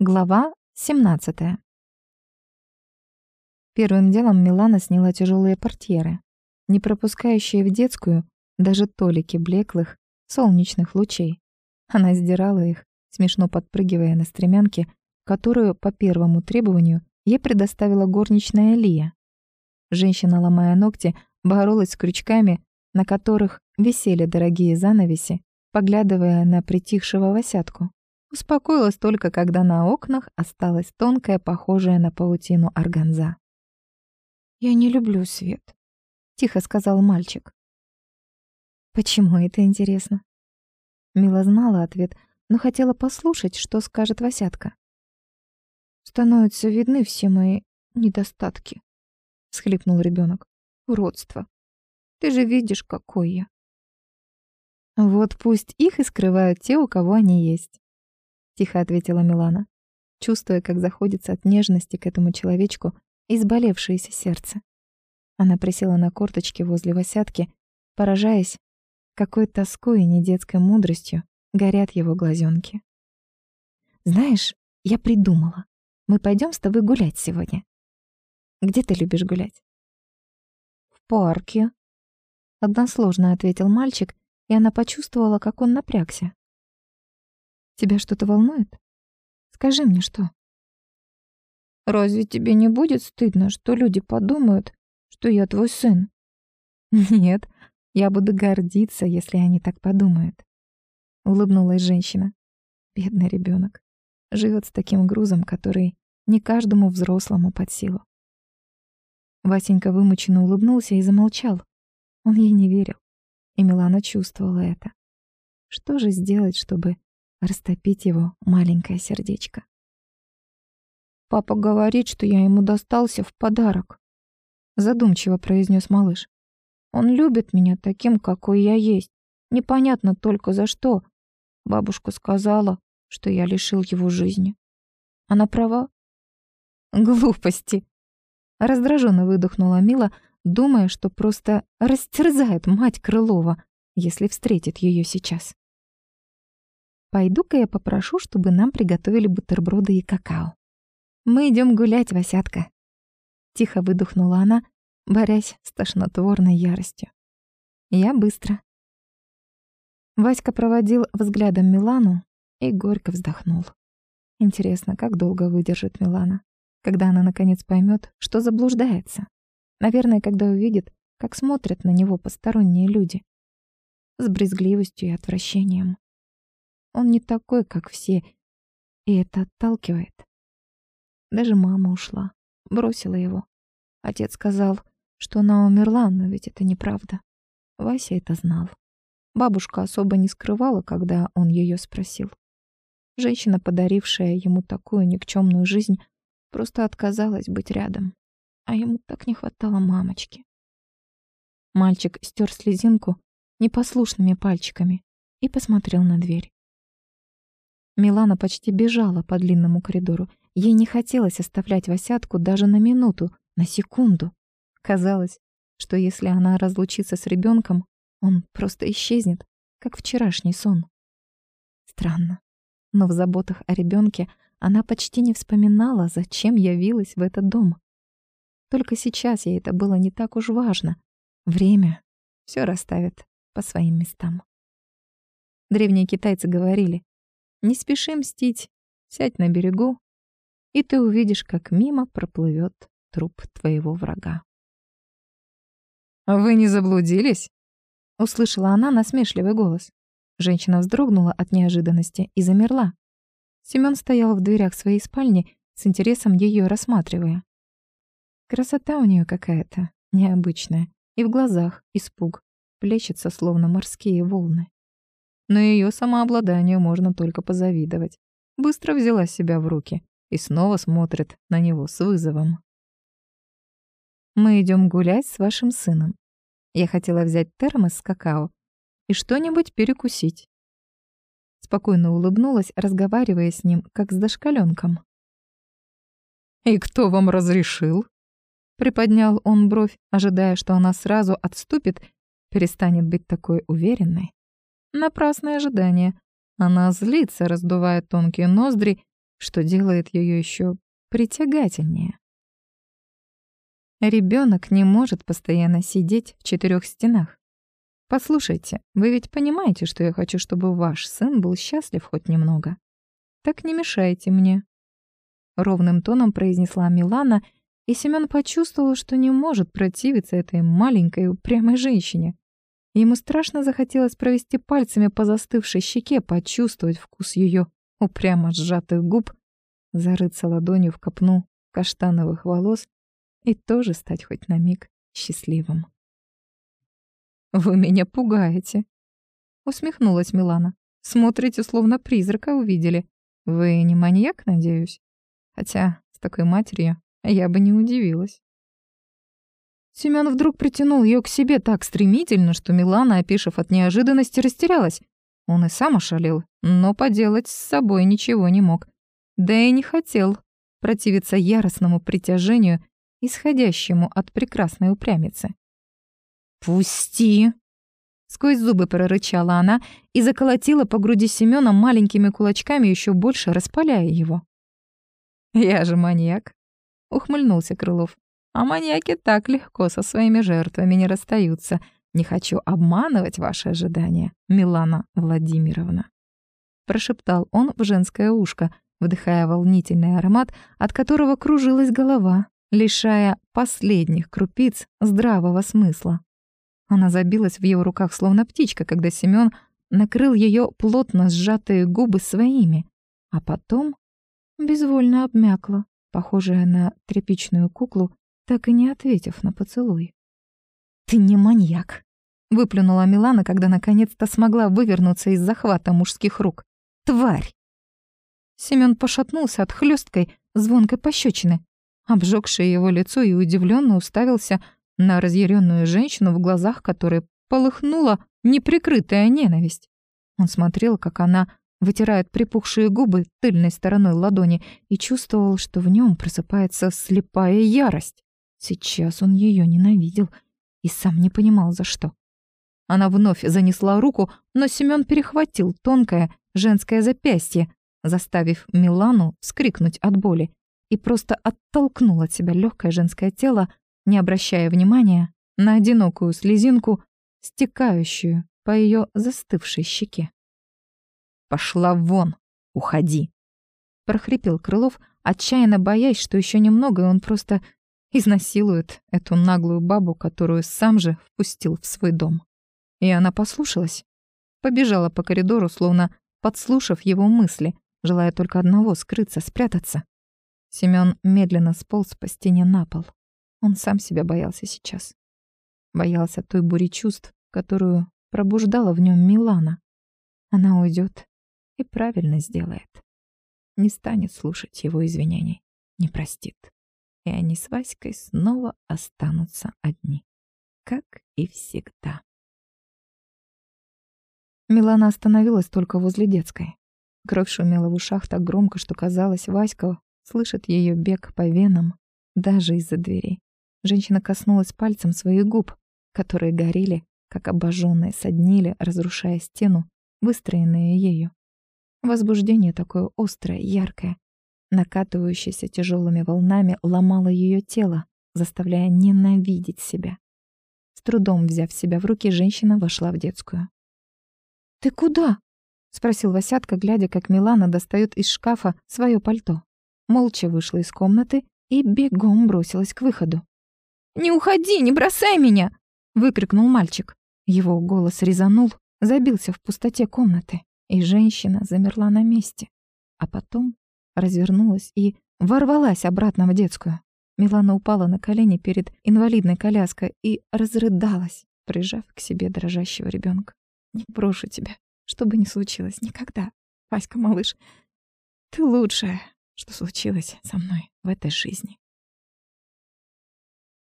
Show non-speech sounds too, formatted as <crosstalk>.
Глава 17. Первым делом Милана сняла тяжелые портьеры, не пропускающие в детскую даже толики блеклых солнечных лучей. Она сдирала их, смешно подпрыгивая на стремянке, которую по первому требованию ей предоставила горничная Лия. Женщина, ломая ногти, боролась с крючками, на которых висели дорогие занавеси, поглядывая на притихшего Васятку. Успокоилась только, когда на окнах осталась тонкая, похожая на паутину органза. «Я не люблю свет», — тихо сказал мальчик. «Почему это интересно?» Мила знала ответ, но хотела послушать, что скажет Васятка. «Становятся видны все мои недостатки», — схлипнул ребенок. «Уродство. Ты же видишь, какой я». «Вот пусть их и скрывают те, у кого они есть тихо ответила Милана, чувствуя, как заходится от нежности к этому человечку изболевшееся сердце. Она присела на корточки возле восятки, поражаясь, какой тоской и недетской мудростью горят его глазенки. «Знаешь, я придумала. Мы пойдем с тобой гулять сегодня. Где ты любишь гулять?» «В парке», — односложно ответил мальчик, и она почувствовала, как он напрягся. Тебя что-то волнует? Скажи мне, что? Разве тебе не будет стыдно, что люди подумают, что я твой сын? <laughs> Нет, я буду гордиться, если они так подумают. Улыбнулась женщина. Бедный ребенок живет с таким грузом, который не каждому взрослому под силу. Васенька вымученно улыбнулся и замолчал. Он ей не верил, и Милана чувствовала это. Что же сделать, чтобы растопить его маленькое сердечко. «Папа говорит, что я ему достался в подарок», — задумчиво произнес малыш. «Он любит меня таким, какой я есть. Непонятно только за что. Бабушка сказала, что я лишил его жизни. Она права?» «Глупости!» — раздраженно выдохнула Мила, думая, что просто растерзает мать Крылова, если встретит ее сейчас. Пойду-ка я попрошу, чтобы нам приготовили бутерброды и какао. Мы идем гулять, Васятка. Тихо выдохнула она, борясь с тошнотворной яростью. Я быстро. Васька проводил взглядом Милану и горько вздохнул. Интересно, как долго выдержит Милана, когда она наконец поймет, что заблуждается. Наверное, когда увидит, как смотрят на него посторонние люди. С брезгливостью и отвращением. Он не такой, как все, и это отталкивает. Даже мама ушла, бросила его. Отец сказал, что она умерла, но ведь это неправда. Вася это знал. Бабушка особо не скрывала, когда он ее спросил. Женщина, подарившая ему такую никчемную жизнь, просто отказалась быть рядом. А ему так не хватало мамочки. Мальчик стер слезинку непослушными пальчиками и посмотрел на дверь. Милана почти бежала по длинному коридору. Ей не хотелось оставлять Васятку даже на минуту, на секунду. Казалось, что если она разлучится с ребенком, он просто исчезнет, как вчерашний сон. Странно. Но в заботах о ребенке она почти не вспоминала, зачем явилась в этот дом. Только сейчас ей это было не так уж важно. Время все расставит по своим местам. Древние китайцы говорили, не спеши мстить, сядь на берегу, и ты увидишь, как мимо проплывет труп твоего врага. «Вы не заблудились?» — услышала она насмешливый голос. Женщина вздрогнула от неожиданности и замерла. Семён стоял в дверях своей спальни, с интересом ее рассматривая. Красота у нее какая-то, необычная, и в глазах испуг, плещется, словно морские волны но ее самообладанию можно только позавидовать. Быстро взяла себя в руки и снова смотрит на него с вызовом. «Мы идем гулять с вашим сыном. Я хотела взять термос с какао и что-нибудь перекусить». Спокойно улыбнулась, разговаривая с ним, как с дошкалёнком. «И кто вам разрешил?» Приподнял он бровь, ожидая, что она сразу отступит, перестанет быть такой уверенной. Напрасное ожидание. Она злится, раздувая тонкие ноздри что делает ее еще притягательнее. Ребенок не может постоянно сидеть в четырех стенах. Послушайте, вы ведь понимаете, что я хочу, чтобы ваш сын был счастлив хоть немного. Так не мешайте мне. Ровным тоном произнесла Милана, и Семён почувствовал, что не может противиться этой маленькой упрямой женщине. Ему страшно захотелось провести пальцами по застывшей щеке, почувствовать вкус ее упрямо сжатых губ, зарыться ладонью в копну каштановых волос и тоже стать хоть на миг счастливым. «Вы меня пугаете», — усмехнулась Милана. «Смотрите, словно призрака увидели. Вы не маньяк, надеюсь? Хотя с такой матерью я бы не удивилась». Семён вдруг притянул ее к себе так стремительно, что Милана, опешив от неожиданности, растерялась. Он и сам ошалел, но поделать с собой ничего не мог. Да и не хотел противиться яростному притяжению, исходящему от прекрасной упрямицы. «Пусти!» Сквозь зубы прорычала она и заколотила по груди Семёна маленькими кулачками, еще больше распаляя его. «Я же маньяк», — ухмыльнулся Крылов. «А маньяки так легко со своими жертвами не расстаются. Не хочу обманывать ваши ожидания, Милана Владимировна», — прошептал он в женское ушко, вдыхая волнительный аромат, от которого кружилась голова, лишая последних крупиц здравого смысла. Она забилась в его руках, словно птичка, когда Семён накрыл ее плотно сжатые губы своими, а потом безвольно обмякла, похожая на тряпичную куклу, так и не ответив на поцелуй. «Ты не маньяк!» — выплюнула Милана, когда наконец-то смогла вывернуться из захвата мужских рук. «Тварь!» Семён пошатнулся от хлёсткой, звонкой пощечины, обжегшее его лицо и удивленно уставился на разъяренную женщину, в глазах которой полыхнула неприкрытая ненависть. Он смотрел, как она вытирает припухшие губы тыльной стороной ладони и чувствовал, что в нем просыпается слепая ярость. Сейчас он ее ненавидел и сам не понимал, за что. Она вновь занесла руку, но Семён перехватил тонкое женское запястье, заставив Милану вскрикнуть от боли, и просто оттолкнул от себя легкое женское тело, не обращая внимания на одинокую слезинку, стекающую по ее застывшей щеке. «Пошла вон! Уходи!» — прохрипел Крылов, отчаянно боясь, что еще немного, и он просто изнасилует эту наглую бабу, которую сам же впустил в свой дом. И она послушалась. Побежала по коридору, словно подслушав его мысли, желая только одного — скрыться, спрятаться. Семён медленно сполз по стене на пол. Он сам себя боялся сейчас. Боялся той бури чувств, которую пробуждала в нем Милана. Она уйдет и правильно сделает. Не станет слушать его извинений, не простит. И они с Васькой снова останутся одни, как и всегда. Милана остановилась только возле детской. Кровь шумела в ушах так громко, что казалось, Васька слышит ее бег по венам даже из-за дверей. Женщина коснулась пальцем своих губ, которые горели, как обожженные, соднили, разрушая стену, выстроенные ею. Возбуждение такое острое, яркое, накатывающееся тяжелыми волнами, ломало ее тело, заставляя ненавидеть себя. С трудом взяв себя в руки, женщина вошла в детскую. «Ты куда?» — спросил Васятка, глядя, как Милана достает из шкафа свое пальто. Молча вышла из комнаты и бегом бросилась к выходу. «Не уходи, не бросай меня!» — выкрикнул мальчик. Его голос резанул, забился в пустоте комнаты, и женщина замерла на месте. А потом развернулась и ворвалась обратно в детскую. Милана упала на колени перед инвалидной коляской и разрыдалась, прижав к себе дрожащего ребенка. «Не брошу тебя, что бы ни случилось, никогда. Васька, малыш, ты лучшая, что случилось со мной в этой жизни».